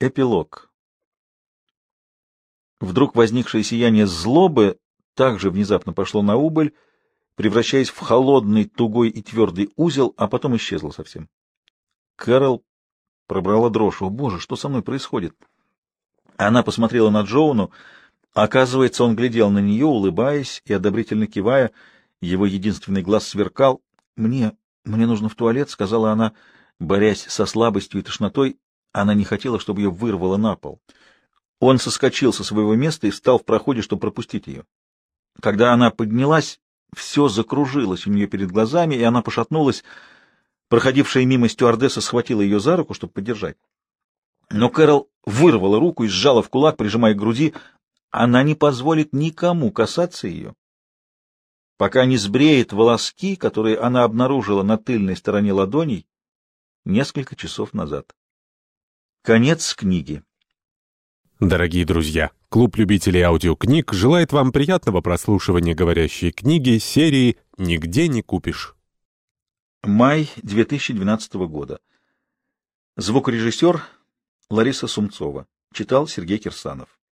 Эпилог. Вдруг возникшее сияние злобы также внезапно пошло на убыль, превращаясь в холодный, тугой и твердый узел, а потом исчезло совсем. Кэрол пробрала дрожь. «О, боже, что со мной происходит?» Она посмотрела на Джоуну. Оказывается, он глядел на нее, улыбаясь и одобрительно кивая. Его единственный глаз сверкал. «Мне, мне нужно в туалет», — сказала она, борясь со слабостью и тошнотой. Она не хотела, чтобы ее вырвало на пол. Он соскочил со своего места и встал в проходе, чтобы пропустить ее. Когда она поднялась, все закружилось у нее перед глазами, и она пошатнулась. Проходившая мимо стюардесса схватила ее за руку, чтобы поддержать. Но Кэрол вырвала руку и сжала в кулак, прижимая к груди. Она не позволит никому касаться ее, пока не сбреет волоски, которые она обнаружила на тыльной стороне ладоней несколько часов назад. Конец книги. Дорогие друзья, клуб любителей аудиокниг желает вам приятного прослушивания говорящей книги серии «Нигде не купишь». Май 2012 года. Звукорежиссер Лариса Сумцова. Читал Сергей Кирсанов.